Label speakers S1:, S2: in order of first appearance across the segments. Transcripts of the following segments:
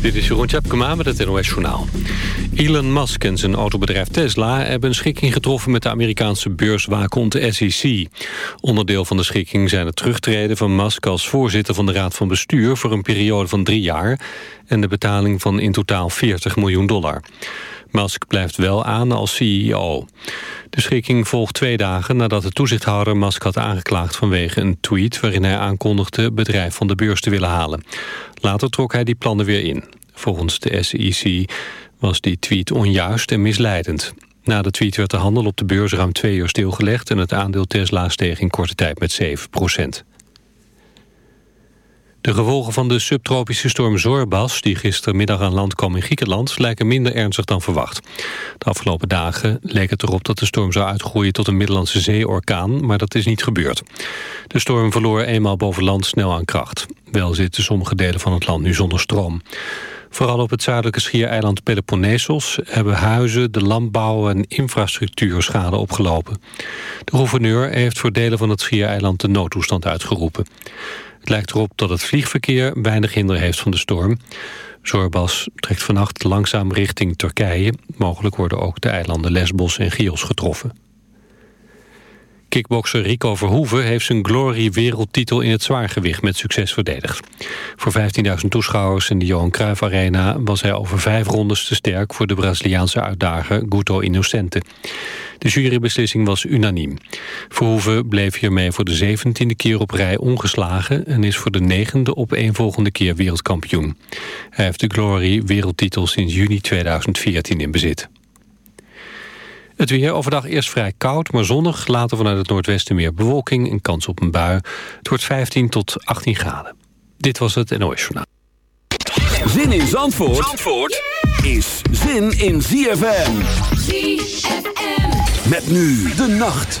S1: Dit is Jeroen Tjepkema met het NOS Journaal. Elon Musk en zijn autobedrijf Tesla hebben een schikking getroffen... met de Amerikaanse beurswaakhond SEC. Onderdeel van de schikking zijn het terugtreden van Musk... als voorzitter van de Raad van Bestuur voor een periode van drie jaar... en de betaling van in totaal 40 miljoen dollar. Musk blijft wel aan als CEO. De schikking volgt twee dagen nadat de toezichthouder Musk had aangeklaagd vanwege een tweet waarin hij aankondigde bedrijf van de beurs te willen halen. Later trok hij die plannen weer in. Volgens de SEC was die tweet onjuist en misleidend. Na de tweet werd de handel op de beurs ruim twee uur stilgelegd... en het aandeel Tesla steeg in korte tijd met 7 procent. De gevolgen van de subtropische storm Zorbas... die gistermiddag aan land kwam in Griekenland... lijken minder ernstig dan verwacht. De afgelopen dagen leek het erop dat de storm zou uitgroeien... tot een Middellandse zeeorkaan, maar dat is niet gebeurd. De storm verloor eenmaal boven land snel aan kracht. Wel zitten sommige delen van het land nu zonder stroom. Vooral op het zuidelijke schiereiland Peloponnesos... hebben huizen, de landbouw en infrastructuur schade opgelopen. De gouverneur heeft voor delen van het schiereiland de noodtoestand uitgeroepen. Het lijkt erop dat het vliegverkeer weinig hinder heeft van de storm. Zorbas trekt vannacht langzaam richting Turkije. Mogelijk worden ook de eilanden Lesbos en Chios getroffen. Kickbokser Rico Verhoeven heeft zijn Glory wereldtitel in het zwaargewicht met succes verdedigd. Voor 15.000 toeschouwers in de Johan Cruijff Arena was hij over vijf rondes te sterk voor de Braziliaanse uitdager Guto Innocente. De jurybeslissing was unaniem. Verhoeven bleef hiermee voor de zeventiende keer op rij ongeslagen en is voor de negende op een volgende keer wereldkampioen. Hij heeft de Glory wereldtitel sinds juni 2014 in bezit. Het weer overdag eerst vrij koud, maar zonnig. Later vanuit het noordwesten meer bewolking en kans op een bui. Het wordt 15 tot 18 graden. Dit was het NOS Journaal.
S2: Zin in Zandvoort, Zandvoort is zin in ZFM.
S3: ZFM.
S2: Met nu de nacht.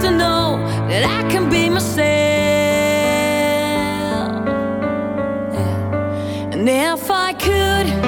S4: to know that i can be myself yeah. and if i could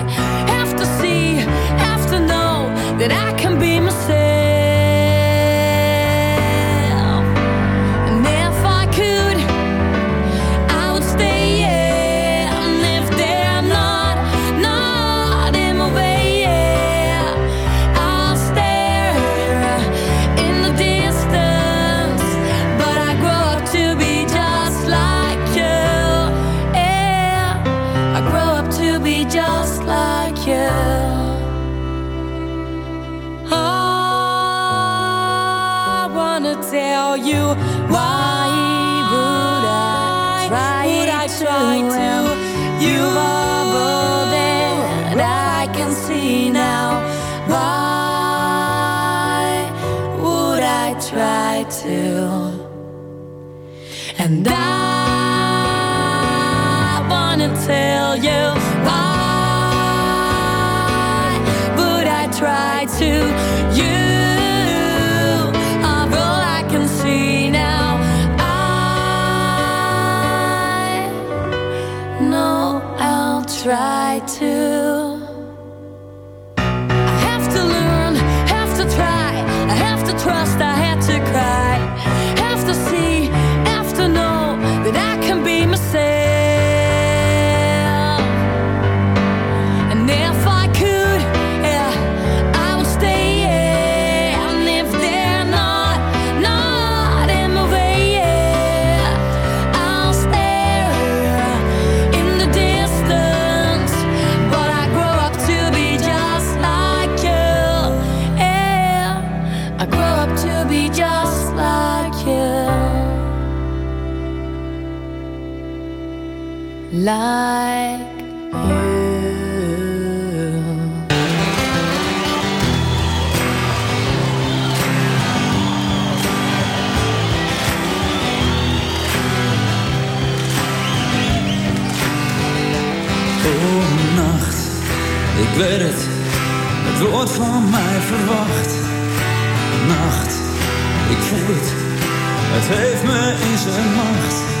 S4: Like
S5: ik weet het, het wordt van mij verwacht. Nacht, ik voel het, het heeft me in zijn macht.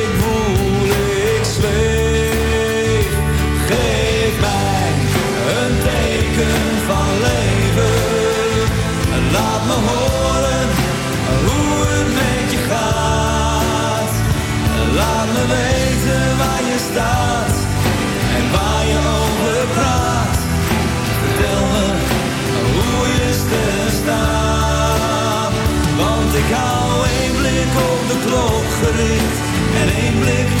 S5: Geef mij een teken van leven, laat me horen hoe het met je gaat. Laat me weten waar je staat en waar je over praat. Vertel me hoe je sterren staan. Want ik hou één blik op de klok gericht en één blik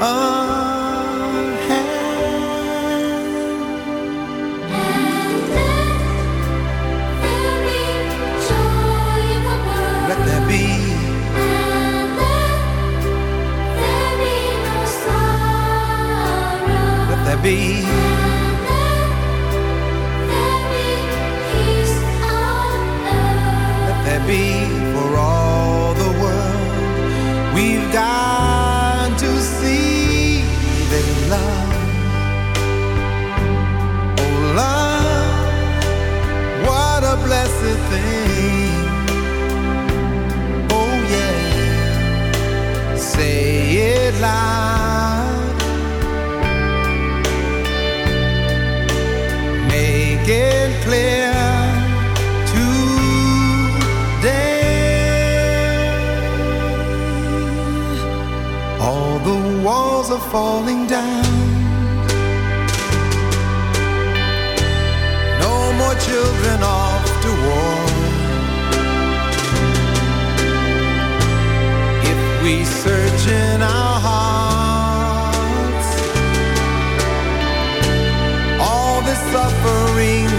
S6: a hand. And let, there be joy in the world. let there be. And let there be no sorrow. Let there be. Falling down. No more children off to war. If we search in our hearts, all this suffering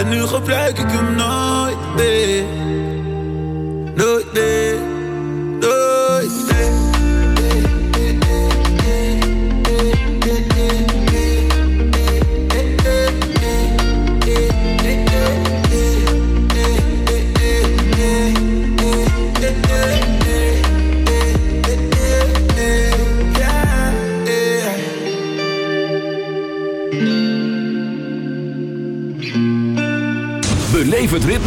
S7: En nu gebruik ik hem nooit meer. Nooit meer.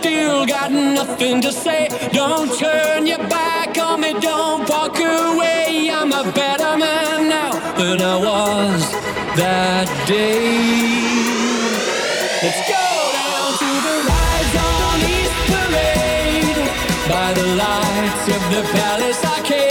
S8: still got nothing to say. Don't turn your back on me, don't walk away. I'm a better man now than I was that day. Let's go! down to the Ritz on East Parade by the lights of the palace arcade.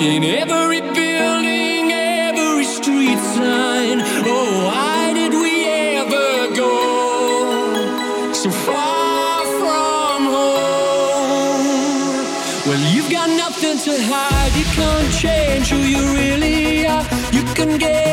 S8: in every building, every street sign. Oh, why did we ever go so far from home? Well, you've got nothing to hide, you can't change who you really are. You can get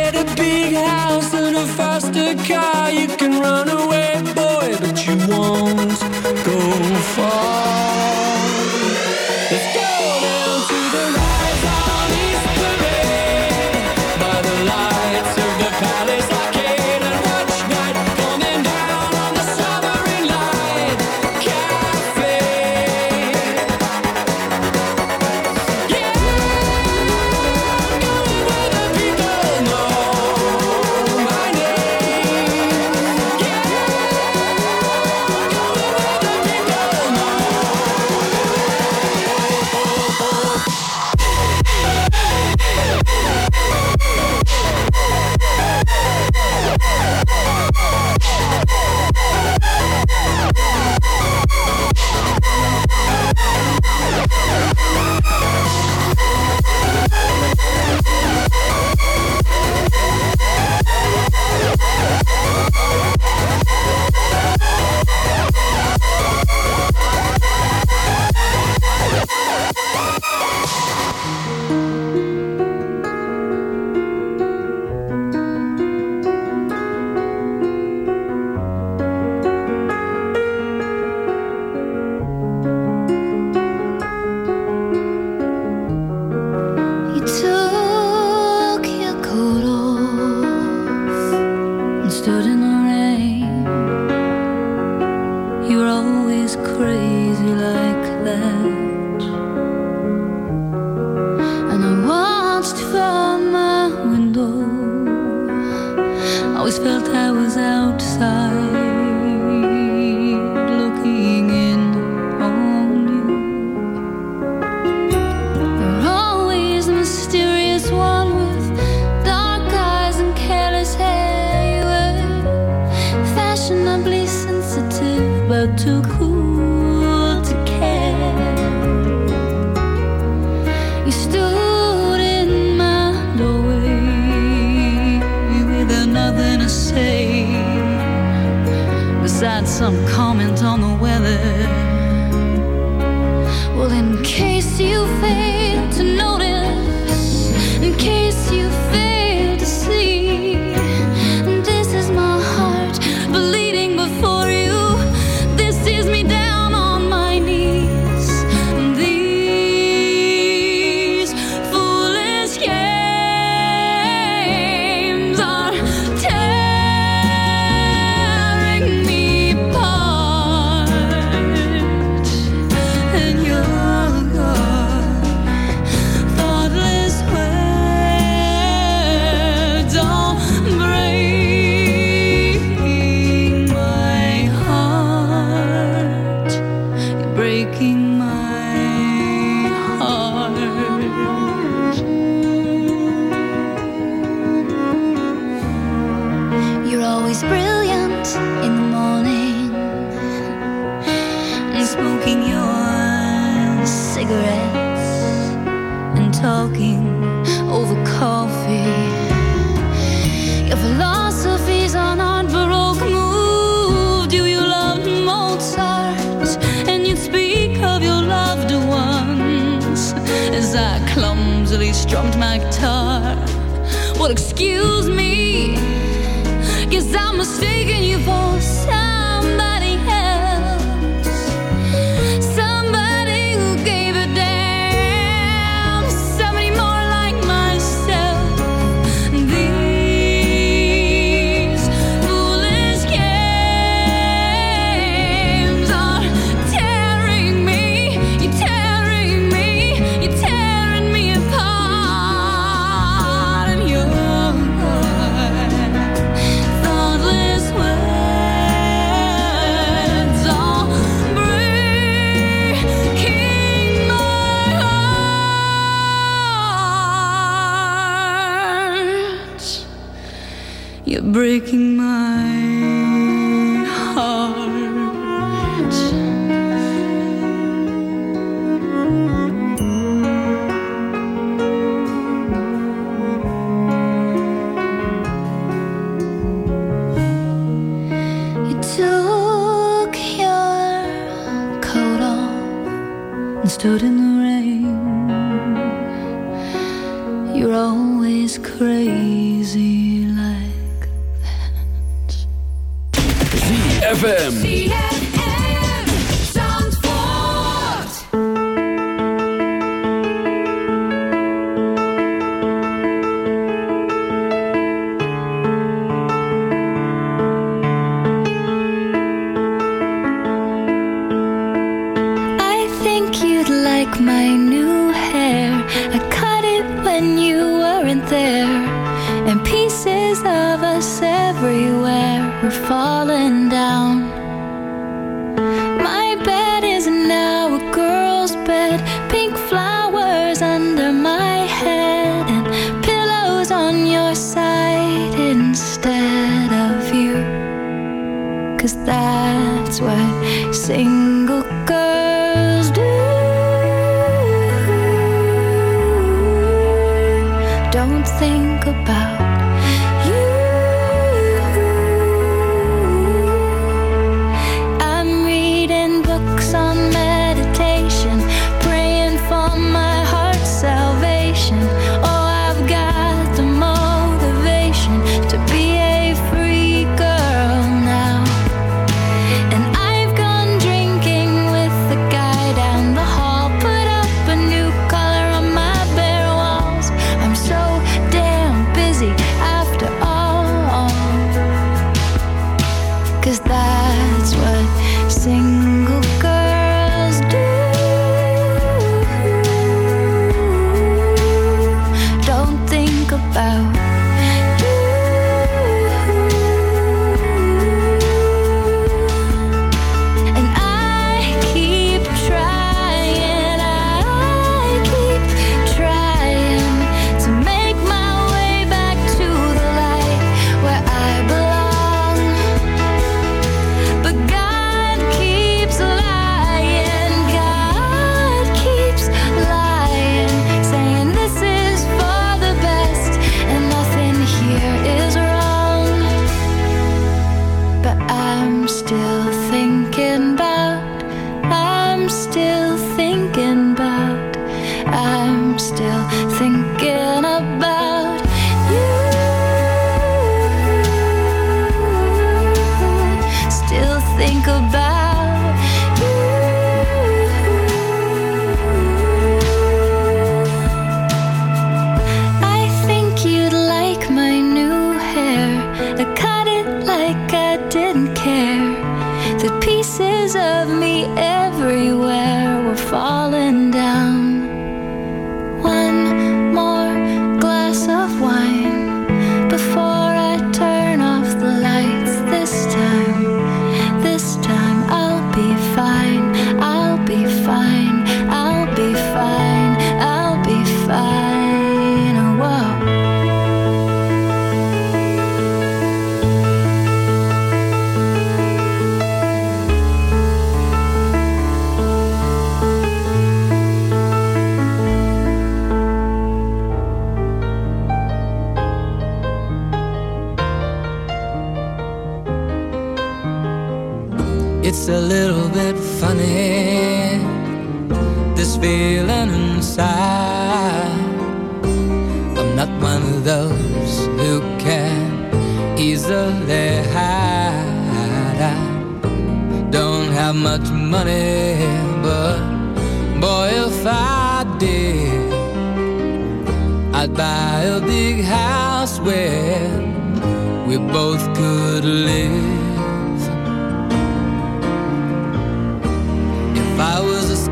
S4: crazy like that. talking over coffee. Your philosophy's on art baroque mood. Do you love Mozart? And you speak of your loved ones as I clumsily strummed my guitar. Well, excuse me, guess I'm mistaken you for. breaking like my new hair. I cut it when you weren't there, and pieces of us everywhere were falling.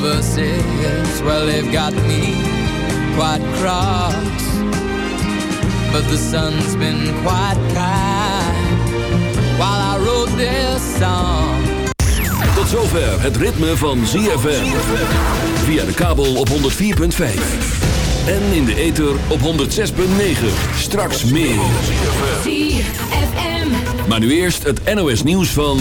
S9: verses, well, they've got me quite cross. But the sun's been quite kind while I wrote this song.
S2: Tot zover het ritme van ZFM. Via de kabel op 104.5. En in de ether op 106.9. Straks meer.
S4: ZFM.
S2: Maar nu eerst het NOS nieuws van...